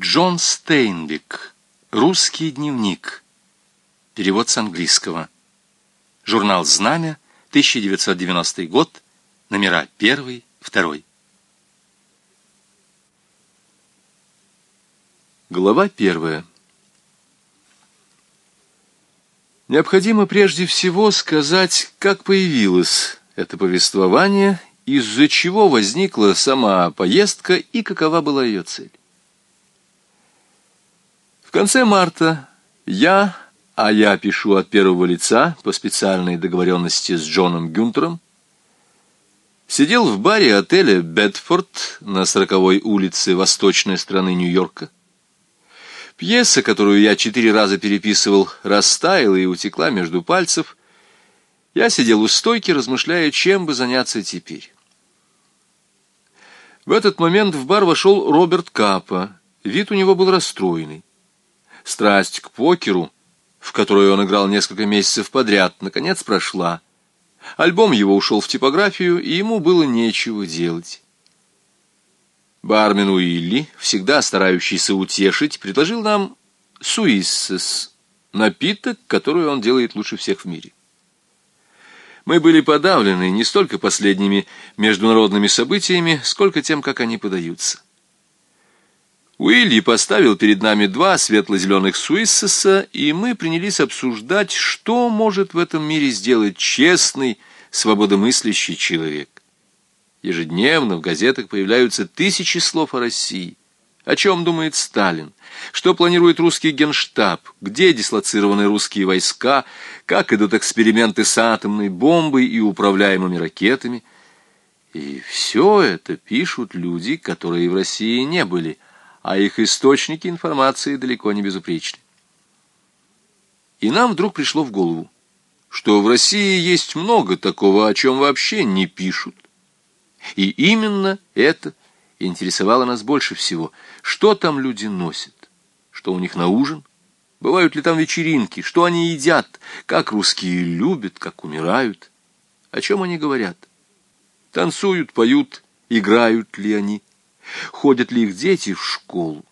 Джон Стейнбек. Русский дневник. Перевод с английского. Журнал «Знамя», 1990 год, номера 1, 2. Глава 1. Необходимо прежде всего сказать, как появилось это повествование, из-за чего возникла сама поездка и какова была ее цель. В конце марта я, а я пишу от первого лица по специальной договоренности с Джоном Гюнтером, сидел в баре отеля «Бетфорд» на сороковой улице восточной страны Нью-Йорка. Пьеса, которую я четыре раза переписывал, растаяла и утекла между пальцев. Я сидел у стойки, размышляя, чем бы заняться теперь. В этот момент в бар вошел Роберт Капа. Вид у него был расстроенный. Страсть к покеру, в которую он играл несколько месяцев подряд, наконец прошла. Альбом его ушел в типографию, и ему было нечего делать. Бармен Уилли, всегда старающийся утешить, предложил нам суиссес, напиток, который он делает лучше всех в мире. Мы были подавлены не столько последними международными событиями, сколько тем, как они подаются. Уилли поставил перед нами два светло-зеленых суиссеса, и мы принялись обсуждать, что может в этом мире сделать честный, свободомыслящий человек. Ежедневно в газетах появляются тысячи слов о России. О чем думает Сталин? Что планирует русский генштаб? Где дислоцированы русские войска? Как идут эксперименты с атомной бомбой и управляемыми ракетами? И все это пишут люди, которые в России не были – а их источники информации далеко не безупречны. И нам вдруг пришло в голову, что в России есть много такого, о чем вообще не пишут. И именно это интересовало нас больше всего. Что там люди носят? Что у них на ужин? Бывают ли там вечеринки? Что они едят? Как русские любят, как умирают? О чем они говорят? Танцуют, поют, играют ли они? Ходят ли их дети в школу.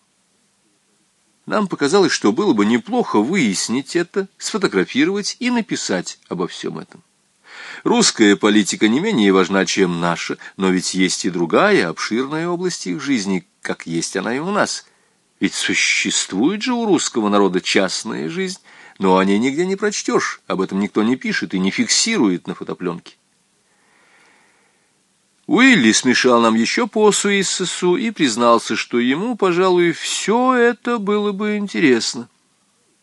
Нам показалось, что было бы неплохо выяснить это, сфотографировать и написать обо всем этом. Русская политика не менее важна, чем наша, но ведь есть и другая, обширная область их жизни, как есть она и у нас. Ведь существует же у русского народа частная жизнь, но о ней нигде не прочтешь, об этом никто не пишет и не фиксирует на фотопленке. Уилли смешал нам еще по суиссесу и признался, что ему, пожалуй, все это было бы интересно,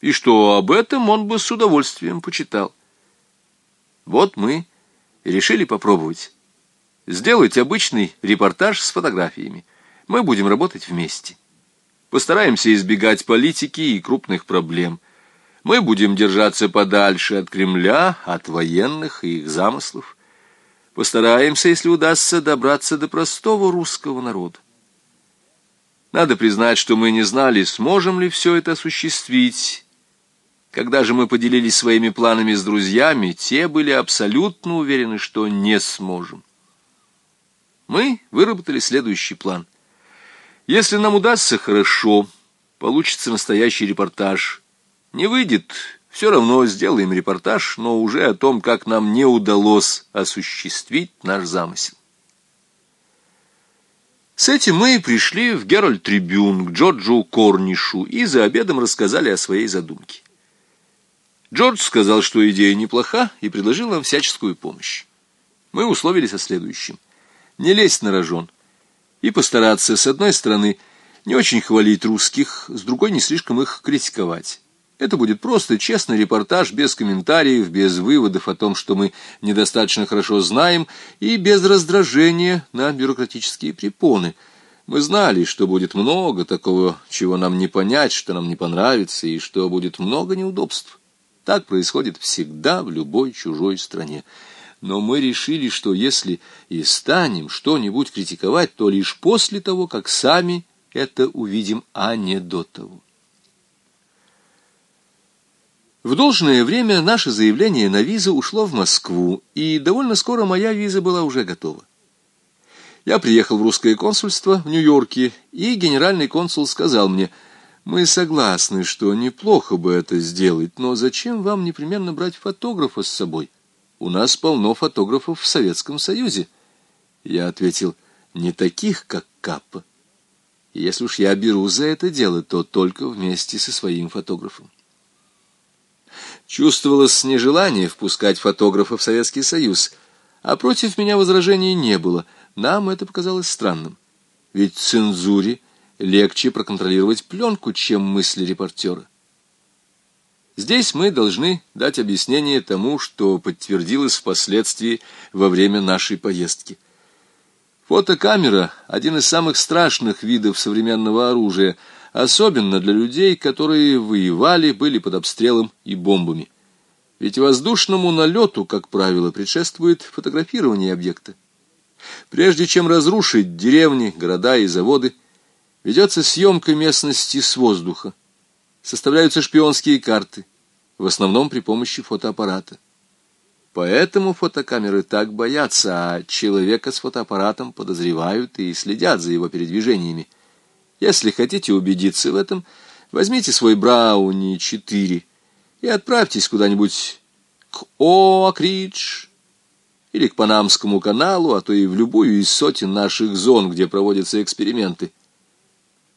и что об этом он бы с удовольствием почитал. Вот мы решили попробовать. Сделать обычный репортаж с фотографиями. Мы будем работать вместе. Постараемся избегать политики и крупных проблем. Мы будем держаться подальше от Кремля, от военных и их замыслов. Постараемся, если удастся, добраться до простого русского народа. Надо признать, что мы не знали, сможем ли все это осуществить. Когда же мы поделились своими планами с друзьями, те были абсолютно уверены, что не сможем. Мы выработали следующий план. Если нам удастся хорошо, получится настоящий репортаж. Не выйдет все равно сделаем репортаж, но уже о том, как нам не удалось осуществить наш замысел. С этим мы пришли в Геральт Трибюн к Джорджу Корнишу и за обедом рассказали о своей задумке. Джордж сказал, что идея неплоха, и предложил нам всяческую помощь. Мы условились о следующем. Не лезть на рожон и постараться, с одной стороны, не очень хвалить русских, с другой не слишком их критиковать. Это будет просто честный репортаж, без комментариев, без выводов о том, что мы недостаточно хорошо знаем, и без раздражения на бюрократические препоны. Мы знали, что будет много такого, чего нам не понять, что нам не понравится, и что будет много неудобств. Так происходит всегда в любой чужой стране. Но мы решили, что если и станем что-нибудь критиковать, то лишь после того, как сами это увидим, а не до того. В должное время наше заявление на визу ушло в Москву, и довольно скоро моя виза была уже готова. Я приехал в русское консульство в Нью-Йорке, и генеральный консул сказал мне, «Мы согласны, что неплохо бы это сделать, но зачем вам непременно брать фотографа с собой? У нас полно фотографов в Советском Союзе». Я ответил, «Не таких, как Каппа. Если уж я беру за это дело, то только вместе со своим фотографом». Чувствовалось нежелание впускать фотографа в Советский Союз, а против меня возражений не было — нам это показалось странным. Ведь цензуре легче проконтролировать пленку, чем мысли репортера. Здесь мы должны дать объяснение тому, что подтвердилось впоследствии во время нашей поездки. Фотокамера – один из самых страшных видов современного оружия, особенно для людей, которые воевали, были под обстрелом и бомбами. Ведь воздушному налету, как правило, предшествует фотографирование объекта. Прежде чем разрушить деревни, города и заводы, ведется съемка местности с воздуха. Составляются шпионские карты, в основном при помощи фотоаппарата. Поэтому фотокамеры так боятся, а человека с фотоаппаратом подозревают и следят за его передвижениями. Если хотите убедиться в этом, возьмите свой Брауни-4 и отправьтесь куда-нибудь к Оакридж, или к Панамскому каналу, а то и в любую из сотен наших зон, где проводятся эксперименты.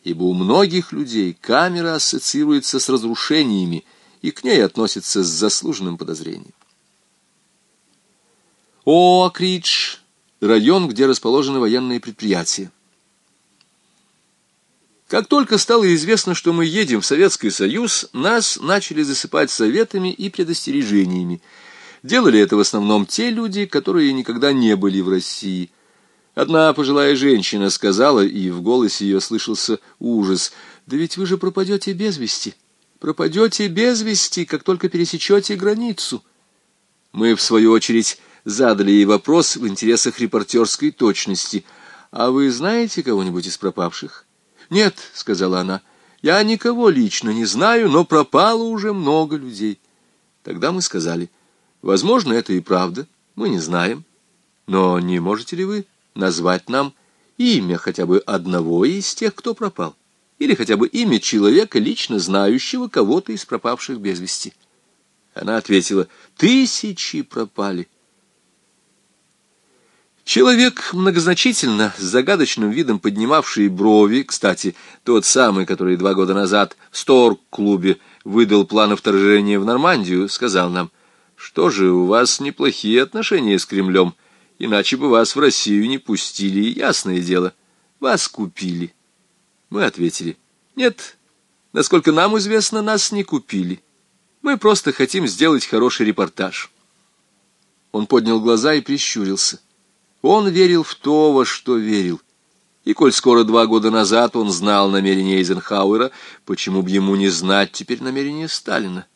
Ибо у многих людей камера ассоциируется с разрушениями и к ней относится с заслуженным подозрением. Оакридж — район, где расположены военные предприятия. Как только стало известно, что мы едем в Советский Союз, нас начали засыпать советами и предостережениями — Делали это в основном те люди, которые никогда не были в России. Одна пожилая женщина сказала, и в голосе ее слышался ужас, «Да ведь вы же пропадете без вести, пропадете без вести, как только пересечете границу». Мы, в свою очередь, задали ей вопрос в интересах репортерской точности. «А вы знаете кого-нибудь из пропавших?» «Нет», — сказала она, — «я никого лично не знаю, но пропало уже много людей». Тогда мы сказали, Возможно, это и правда, мы не знаем. Но не можете ли вы назвать нам имя хотя бы одного из тех, кто пропал? Или хотя бы имя человека, лично знающего кого-то из пропавших без вести? Она ответила, тысячи пропали. Человек, многозначительно, с загадочным видом поднимавший брови, кстати, тот самый, который два года назад в Стор-клубе выдал план вторжения в Нормандию, сказал нам, что же, у вас неплохие отношения с Кремлем, иначе бы вас в Россию не пустили, ясное дело. Вас купили. Мы ответили, нет, насколько нам известно, нас не купили. Мы просто хотим сделать хороший репортаж. Он поднял глаза и прищурился. Он верил в то, во что верил. И коль скоро два года назад он знал намерения Эйзенхауэра, почему бы ему не знать теперь намерения Сталина?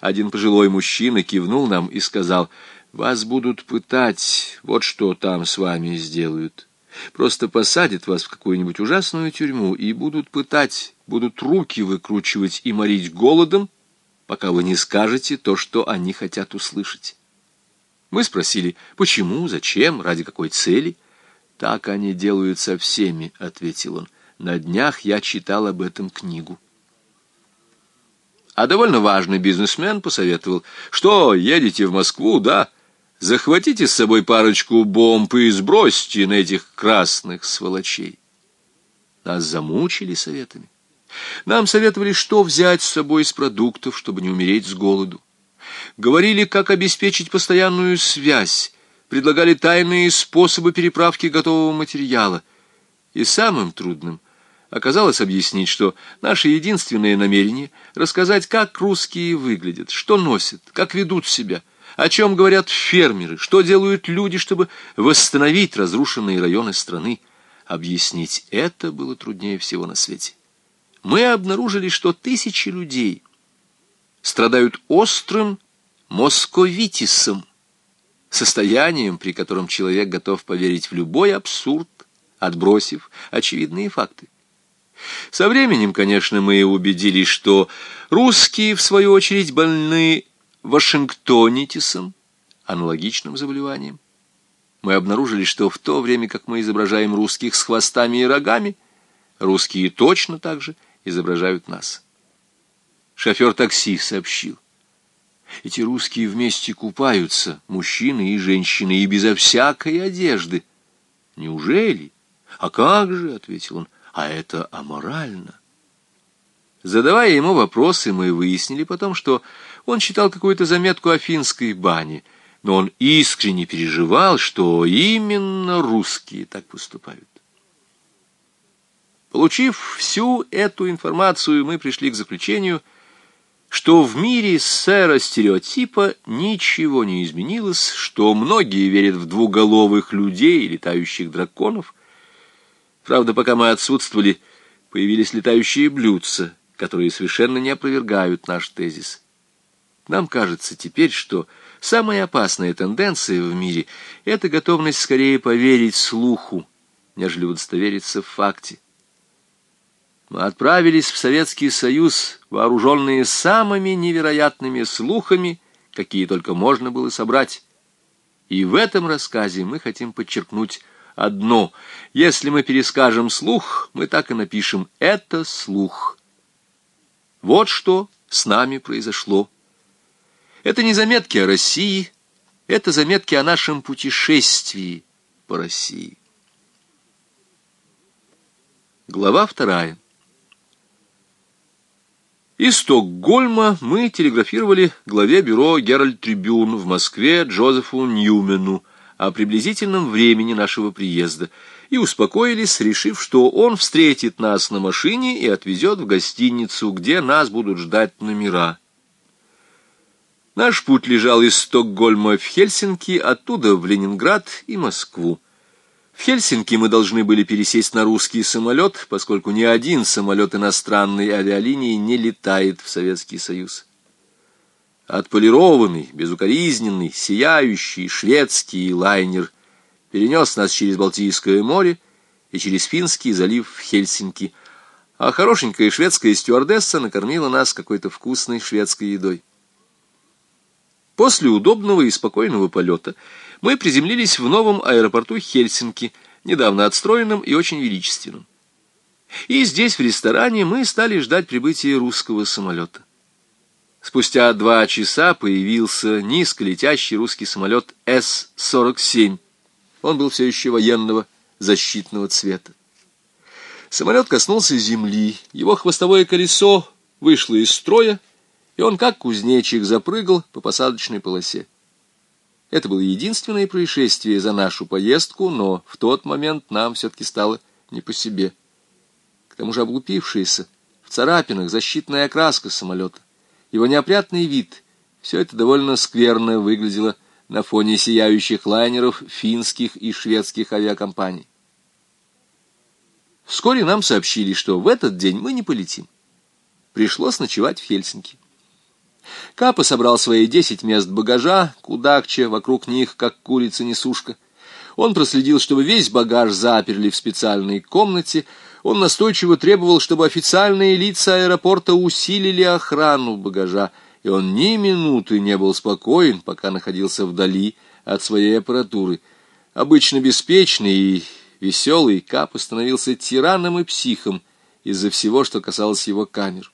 Один пожилой мужчина кивнул нам и сказал, «Вас будут пытать, вот что там с вами сделают. Просто посадят вас в какую-нибудь ужасную тюрьму и будут пытать, будут руки выкручивать и морить голодом, пока вы не скажете то, что они хотят услышать». Мы спросили, почему, зачем, ради какой цели? «Так они делают со всеми», — ответил он. «На днях я читал об этом книгу». А довольно важный бизнесмен посоветовал, что едете в Москву, да, захватите с собой парочку бомб и сбросьте на этих красных сволочей. Нас замучили советами. Нам советовали, что взять с собой из продуктов, чтобы не умереть с голоду. Говорили, как обеспечить постоянную связь, предлагали тайные способы переправки готового материала. И самым трудным — оказалось объяснить, что наше единственное намерение — рассказать, как русские выглядят, что носят, как ведут себя, о чем говорят фермеры, что делают люди, чтобы восстановить разрушенные районы страны. Объяснить это было труднее всего на свете. Мы обнаружили, что тысячи людей страдают острым московитисом, состоянием, при котором человек готов поверить в любой абсурд, отбросив очевидные факты. Со временем, конечно, мы убедились, что русские, в свою очередь, больны вашингтонитисом, аналогичным заболеванием. мы обнаружили, что в то время, как мы изображаем русских с хвостами и рогами, русские точно так же изображают нас. Шофер такси сообщил. Эти русские вместе купаются, мужчины и женщины, и безо всякой одежды. Неужели? А как же, — ответил он, — а это аморально. Задавая ему вопросы, мы выяснили потом, что он читал какую-то заметку о финской бане, но он искренне переживал, что именно русские так поступают. Получив всю эту информацию, мы пришли к заключению, что в мире сэра стереотипа ничего не изменилось, что многие верят в двуголовых людей летающих драконов. Правда, пока мы отсутствовали, появились летающие блюдца, которые совершенно не опровергают наш тезис. Нам кажется теперь, что самая опасная тенденция в мире — это готовность скорее поверить слуху, нежели удостовериться в факте. Мы отправились в Советский Союз, вооруженные самыми невероятными слухами, какие только можно было собрать. И в этом рассказе мы хотим подчеркнуть одно. Если мы перескажем слух, мы так и напишем «это слух». Вот что с нами произошло. Это не заметки о России, это заметки о нашем путешествии по России. Глава вторая. Из Стокгольма мы телеграфировали главе бюро «Геральт Трибюн» в Москве Джозефу Ньюмену о приблизительном времени нашего приезда и успокоились, решив, что он встретит нас на машине и отвезет в гостиницу, где нас будут ждать номера. Наш путь лежал из Стокгольма в Хельсинки, оттуда в Ленинград и Москву. В Хельсинки мы должны были пересесть на русский самолет, поскольку ни один самолет иностранной авиалинии не летает в Советский Союз. Отполированный, безукоризненный, сияющий шведский лайнер перенес нас через Балтийское море и через Финский залив в Хельсинки, а хорошенькая шведская стюардесса накормила нас какой-то вкусной шведской едой. После удобного и спокойного полета мы приземлились в новом аэропорту Хельсинки, недавно отстроенном и очень величественном. И здесь, в ресторане, мы стали ждать прибытия русского самолета. Спустя два часа появился низколетящий русский самолет С-47. Он был все еще военного защитного цвета. Самолет коснулся земли, его хвостовое колесо вышло из строя, и он как кузнечик запрыгал по посадочной полосе. Это было единственное происшествие за нашу поездку, но в тот момент нам все-таки стало не по себе. К тому же облупившаяся, в царапинах защитная окраска самолета, его неопрятный вид, все это довольно скверно выглядело на фоне сияющих лайнеров финских и шведских авиакомпаний. Вскоре нам сообщили, что в этот день мы не полетим. Пришлось ночевать в Хельсинки. Капа собрал свои десять мест багажа, кудакча вокруг них, как курица-несушка. Он проследил, чтобы весь багаж заперли в специальной комнате. Он настойчиво требовал, чтобы официальные лица аэропорта усилили охрану багажа, и он ни минуты не был спокоен, пока находился вдали от своей аппаратуры. Обычно беспечный и веселый Капа становился тираном и психом из-за всего, что касалось его камер.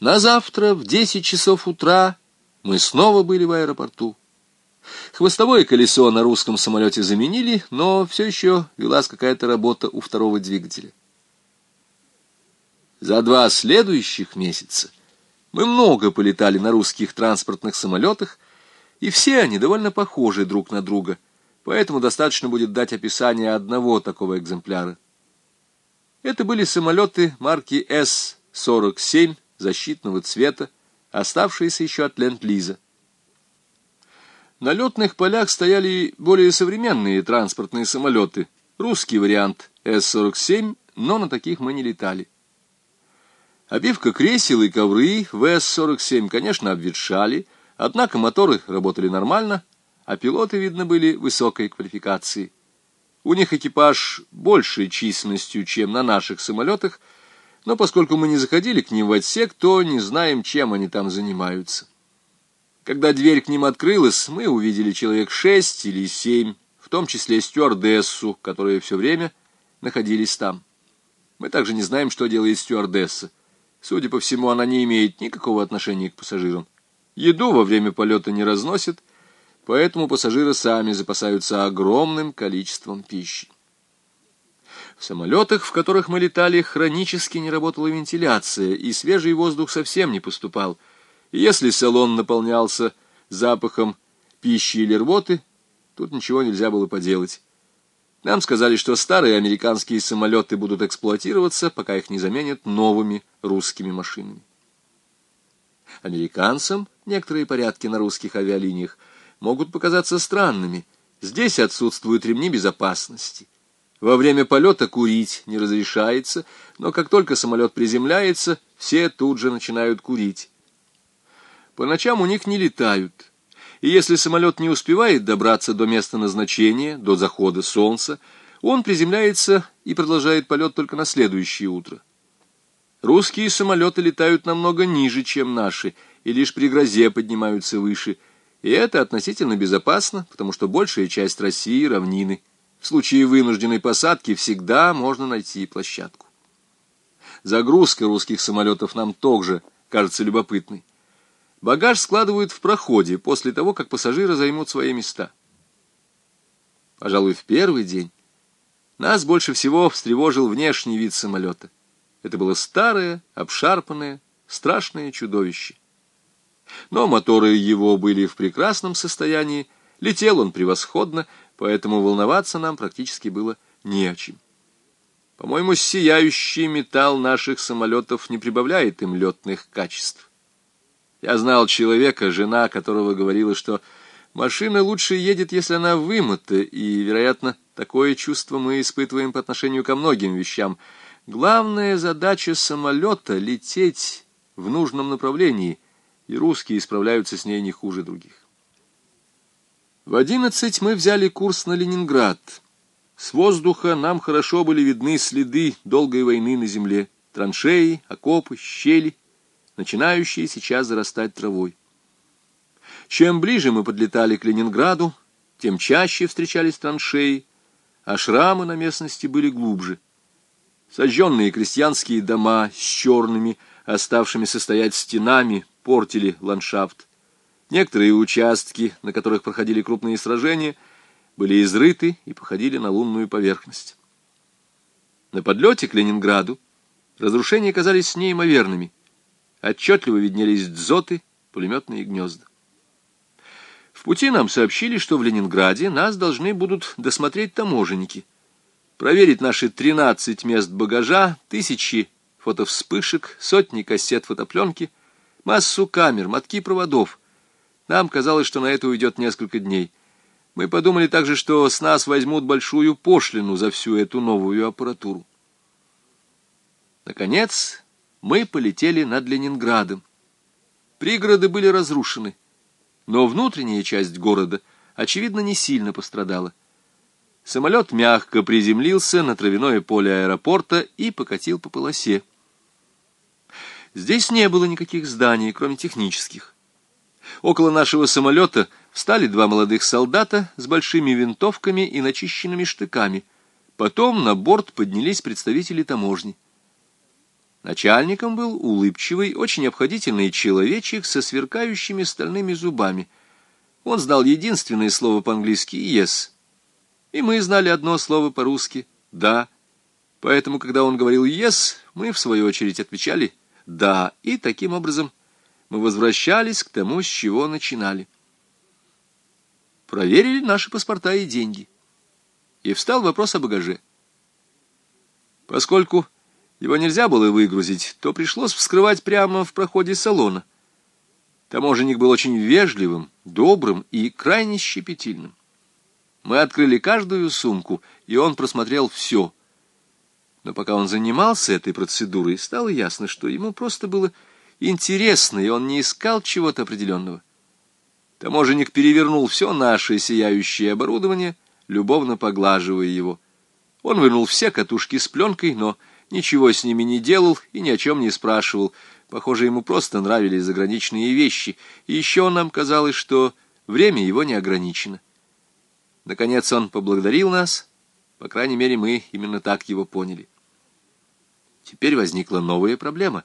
На завтра в десять часов утра мы снова были в аэропорту. Хвостовое колесо на русском самолете заменили, но все еще велась какая-то работа у второго двигателя. За два следующих месяца мы много полетали на русских транспортных самолетах, и все они довольно похожи друг на друга, поэтому достаточно будет дать описание одного такого экземпляра. Это были самолеты марки С-47, защитного цвета, оставшиеся еще от Ленд-Лиза. На летных полях стояли более современные транспортные самолеты, русский вариант С-47, но на таких мы не летали. Обивка кресел и ковры в С-47, конечно, обветшали, однако моторы работали нормально, а пилоты, видно, были высокой квалификации. У них экипаж большей численностью, чем на наших самолетах, но поскольку мы не заходили к ним в отсек, то не знаем, чем они там занимаются. Когда дверь к ним открылась, мы увидели человек шесть или семь, в том числе стюардессу, которые все время находились там. Мы также не знаем, что делает стюардесса. Судя по всему, она не имеет никакого отношения к пассажирам. Еду во время полета не разносит, поэтому пассажиры сами запасаются огромным количеством пищи. В самолетах, в которых мы летали, хронически не работала вентиляция, и свежий воздух совсем не поступал. И если салон наполнялся запахом пищи или рвоты, тут ничего нельзя было поделать. Нам сказали, что старые американские самолеты будут эксплуатироваться, пока их не заменят новыми русскими машинами. Американцам некоторые порядки на русских авиалиниях могут показаться странными. Здесь отсутствуют ремни безопасности. Во время полета курить не разрешается, но как только самолет приземляется, все тут же начинают курить. По ночам у них не летают, и если самолет не успевает добраться до места назначения, до захода солнца, он приземляется и продолжает полет только на следующее утро. Русские самолеты летают намного ниже, чем наши, и лишь при грозе поднимаются выше, и это относительно безопасно, потому что большая часть России — равнины. В случае вынужденной посадки всегда можно найти площадку. Загрузка русских самолетов нам тоже кажется любопытной. Багаж складывают в проходе после того, как пассажиры займут свои места. Пожалуй, в первый день нас больше всего встревожил внешний вид самолета. Это было старое, обшарпанное, страшное чудовище. Но моторы его были в прекрасном состоянии, летел он превосходно, поэтому волноваться нам практически было не о чем. По-моему, сияющий металл наших самолетов не прибавляет им летных качеств. Я знал человека, жена которого говорила, что машина лучше едет, если она вымыта, и, вероятно, такое чувство мы испытываем по отношению ко многим вещам. Главная задача самолета — лететь в нужном направлении, и русские справляются с ней не хуже других. В одиннадцать мы взяли курс на Ленинград. С воздуха нам хорошо были видны следы долгой войны на земле, траншеи, окопы, щели, начинающие сейчас зарастать травой. Чем ближе мы подлетали к Ленинграду, тем чаще встречались траншеи, а шрамы на местности были глубже. Сожженные крестьянские дома с черными, оставшимися стоять стенами, портили ландшафт. Некоторые участки, на которых проходили крупные сражения, были изрыты и походили на лунную поверхность. На подлете к Ленинграду разрушения казались неимоверными. Отчетливо виднелись дзоты, пулеметные гнезда. В пути нам сообщили, что в Ленинграде нас должны будут досмотреть таможенники, проверить наши 13 мест багажа, тысячи фотовспышек, сотни кассет фотопленки, массу камер, мотки проводов — нам казалось, что на это уйдет несколько дней. Мы подумали также, что с нас возьмут большую пошлину за всю эту новую аппаратуру. Наконец, мы полетели над Ленинградом. Пригороды были разрушены, но внутренняя часть города, очевидно, не сильно пострадала. Самолет мягко приземлился на травяное поле аэропорта и покатил по полосе. Здесь не было никаких зданий, кроме технических. Около нашего самолета встали два молодых солдата с большими винтовками и начищенными штыками. Потом на борт поднялись представители таможни. Начальником был улыбчивый, очень обходительный человечек со сверкающими стальными зубами. Он знал единственное слово по-английски «yes». И мы знали одно слово по-русски «да». Поэтому, когда он говорил «yes», мы, в свою очередь, отвечали «да». И таким образом мы возвращались к тому, с чего начинали. Проверили наши паспорта и деньги. И встал вопрос о багаже. Поскольку его нельзя было выгрузить, то пришлось вскрывать прямо в проходе салона. Таможенник был очень вежливым, добрым и крайне щепетильным. Мы открыли каждую сумку, и он просмотрел все. Но пока он занимался этой процедурой, стало ясно, что ему просто было интересно, и он не искал чего-то определенного. Таможенник перевернул все наше сияющее оборудование, любовно поглаживая его. Он вынул все катушки с пленкой, но ничего с ними не делал и ни о чем не спрашивал. Похоже, ему просто нравились заграничные вещи, и еще нам казалось, что время его не ограничено. Наконец он поблагодарил нас, по крайней мере, мы именно так его поняли. Теперь возникла новая проблема.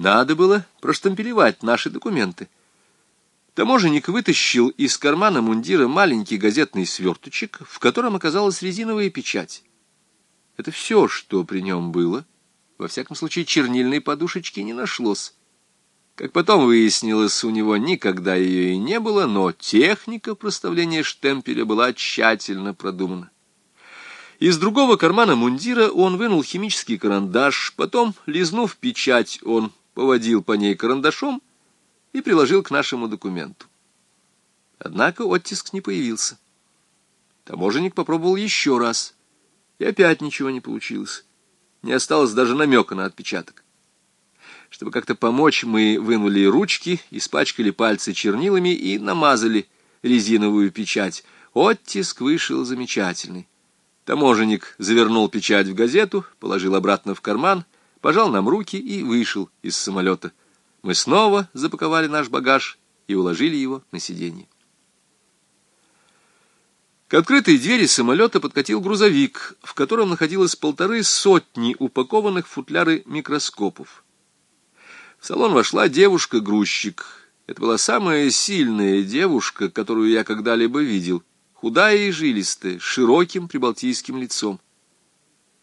Надо было проштампелевать наши документы. Таможенник вытащил из кармана мундира маленький газетный сверточек, в котором оказалась резиновая печать. Это все, что при нем было. Во всяком случае, чернильной подушечки не нашлось. Как потом выяснилось, у него никогда ее и не было, но техника проставления штемпеля была тщательно продумана. Из другого кармана мундира он вынул химический карандаш, потом, лизнув печать, он поводил по ней карандашом и приложил к нашему документу. Однако оттиск не появился. Таможенник попробовал еще раз, и опять ничего не получилось не осталось даже намека на отпечаток. Чтобы как-то помочь, мы вынули ручки, испачкали пальцы чернилами и намазали резиновую печать. Оттиск вышел замечательный. Таможенник завернул печать в газету, положил обратно в карман, пожал нам руки и вышел из самолета. Мы снова запаковали наш багаж и уложили его на сиденье. К открытой двери самолета подкатил грузовик, в котором находилось полторы сотни упакованных футляры микроскопов. В салон вошла девушка-грузчик. Это была самая сильная девушка, которую я когда-либо видел, худая и жилистая, с широким прибалтийским лицом.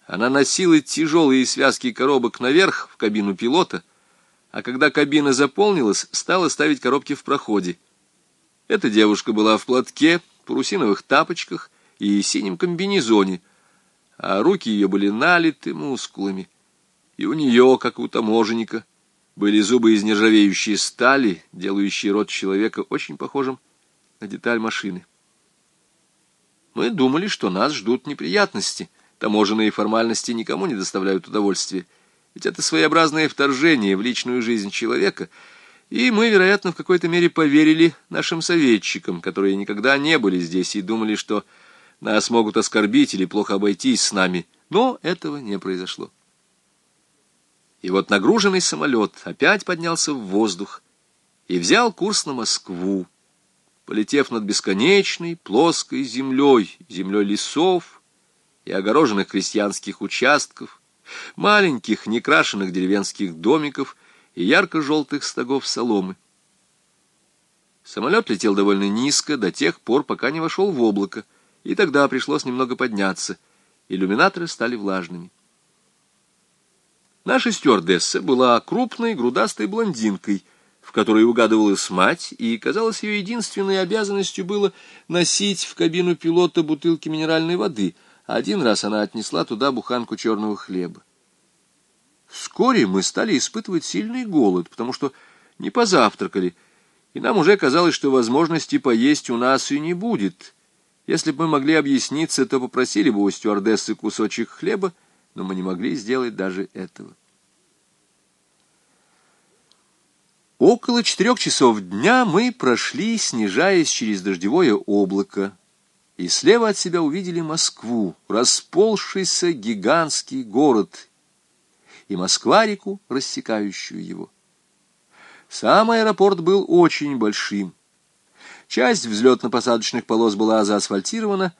Она носила тяжелые связки коробок наверх в кабину пилота, а когда кабина заполнилась, стала ставить коробки в проходе. Эта девушка была в платке, парусиновых тапочках и синем комбинезоне, а руки ее были налиты мускулами. И у нее, как у таможенника, были зубы из нержавеющей стали, делающие рот человека очень похожим на деталь машины. Мы думали, что нас ждут неприятности. Таможенные формальности никому не доставляют удовольствия. Ведь это своеобразное вторжение в личную жизнь человека — и мы, вероятно, в какой-то мере поверили нашим советчикам, которые никогда не были здесь и думали, что нас могут оскорбить или плохо обойтись с нами. Но этого не произошло. И вот нагруженный самолет опять поднялся в воздух и взял курс на Москву, полетев над бесконечной плоской землей, землей лесов и огороженных крестьянских участков, маленьких некрашенных деревенских домиков — и ярко-желтых стогов соломы. Самолет летел довольно низко до тех пор, пока не вошел в облако, и тогда пришлось немного подняться. Иллюминаторы стали влажными. Наша стюардесса была крупной, грудастой блондинкой, в которой угадывалась мать, и, казалось, ее единственной обязанностью было носить в кабину пилота бутылки минеральной воды. Один раз она отнесла туда буханку черного хлеба. Вскоре мы стали испытывать сильный голод, потому что не позавтракали, и нам уже казалось, что возможности поесть у нас и не будет. Если бы мы могли объясниться, то попросили бы у стюардессы кусочек хлеба, но мы не могли сделать даже этого. Около четырех часов дня мы прошли, снижаясь через дождевое облако, и слева от себя увидели Москву, расползшийся гигантский город, и Москва-реку, рассекающую его. Сам аэропорт был очень большим. Часть взлетно-посадочных полос была заасфальтирована,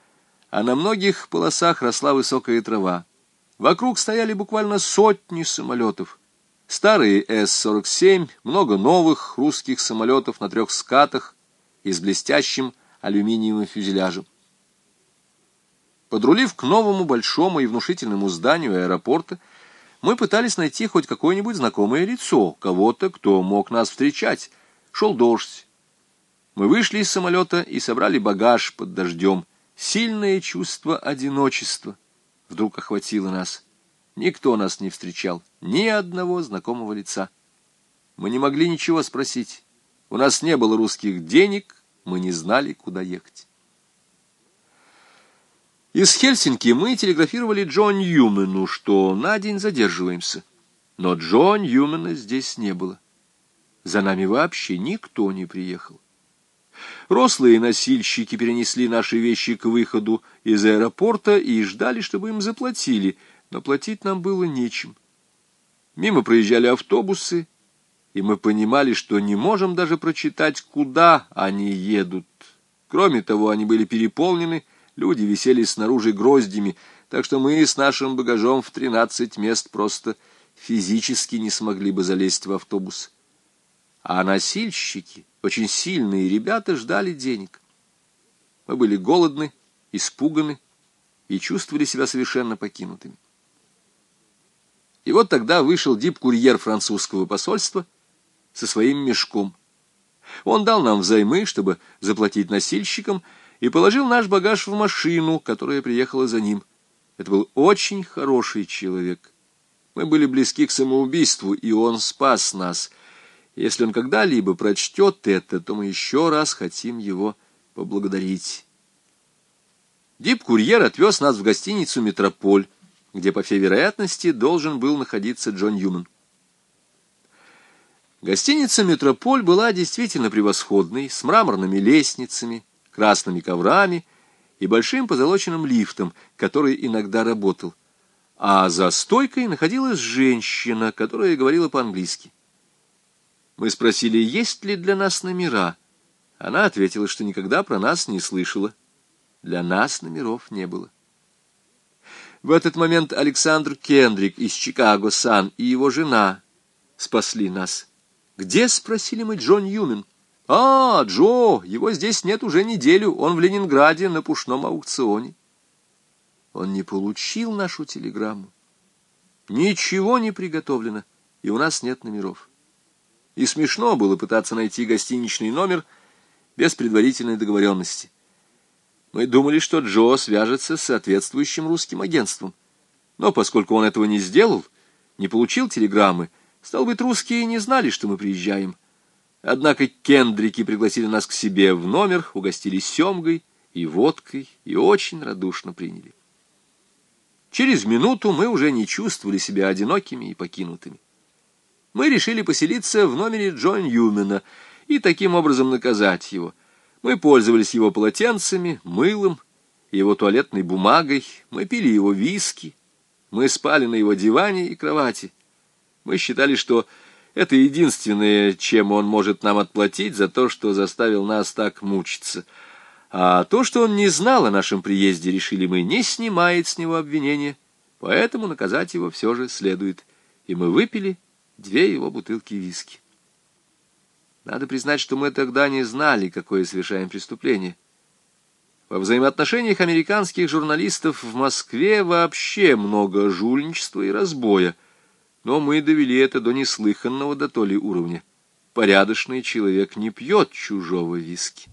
а на многих полосах росла высокая трава. Вокруг стояли буквально сотни самолетов. Старые С-47, много новых русских самолетов на трех скатах и с блестящим алюминиевым фюзеляжем. Подрулив к новому большому и внушительному зданию аэропорта, мы пытались найти хоть какое-нибудь знакомое лицо, кого-то, кто мог нас встречать. Шел дождь. Мы вышли из самолета и собрали багаж под дождем. Сильное чувство одиночества вдруг охватило нас. Никто нас не встречал, ни одного знакомого лица. Мы не могли ничего спросить. У нас не было русских денег, мы не знали, куда ехать. Из Хельсинки мы телеграфировали Джон Ньюмену, что на день задерживаемся. Но Джон Ньюмена здесь не было. За нами вообще никто не приехал. Рослые носильщики перенесли наши вещи к выходу из аэропорта и ждали, чтобы им заплатили, но платить нам было нечем. Мимо проезжали автобусы, и мы понимали, что не можем даже прочитать, куда они едут. Кроме того, они были переполнены, люди висели снаружи гроздями, так что мы с нашим багажом в тринадцать мест просто физически не смогли бы залезть в автобус. А носильщики, очень сильные ребята, ждали денег. Мы были голодны, испуганы и чувствовали себя совершенно покинутыми. И вот тогда вышел дип-курьер французского посольства со своим мешком. Он дал нам взаймы, чтобы заплатить носильщикам, и положил наш багаж в машину, которая приехала за ним. Это был очень хороший человек. Мы были близки к самоубийству, и он спас нас. Если он когда-либо прочтет это, то мы еще раз хотим его поблагодарить. Дип-курьер отвез нас в гостиницу «Метрополь», где, по всей вероятности, должен был находиться Джон Юман. Гостиница «Метрополь» была действительно превосходной, с мраморными лестницами, красными коврами и большим позолоченным лифтом, который иногда работал. А за стойкой находилась женщина, которая говорила по-английски. Мы спросили, есть ли для нас номера. Она ответила, что никогда про нас не слышала. Для нас номеров не было. В этот момент Александр Кендрик из Чикаго-Сан и его жена спасли нас. «Где?» — спросили мы Джон Юмен. «А, Джо, его здесь нет уже неделю, он в Ленинграде на пушном аукционе». Он не получил нашу телеграмму. Ничего не приготовлено, и у нас нет номеров. И смешно было пытаться найти гостиничный номер без предварительной договоренности. Мы думали, что Джо свяжется с соответствующим русским агентством. Но поскольку он этого не сделал, не получил телеграммы, стал быть, русские не знали, что мы приезжаем. Однако кендрики пригласили нас к себе в номер, угостили семгой и водкой и очень радушно приняли. Через минуту мы уже не чувствовали себя одинокими и покинутыми. Мы решили поселиться в номере Джон Юмена и таким образом наказать его — мы пользовались его полотенцами, мылом, его туалетной бумагой, мы пили его виски, мы спали на его диване и кровати. Мы считали, что это единственное, чем он может нам отплатить за то, что заставил нас так мучиться. А то, что он не знал о нашем приезде, решили мы, не снимает с него обвинения, поэтому наказать его все же следует. И мы выпили две его бутылки виски. Надо признать, что мы тогда не знали, какое совершаем преступление. Во взаимоотношениях американских журналистов в Москве вообще много жульничества и разбоя, но мы довели это до неслыханного до то ли уровня. Порядочный человек не пьет чужого виски.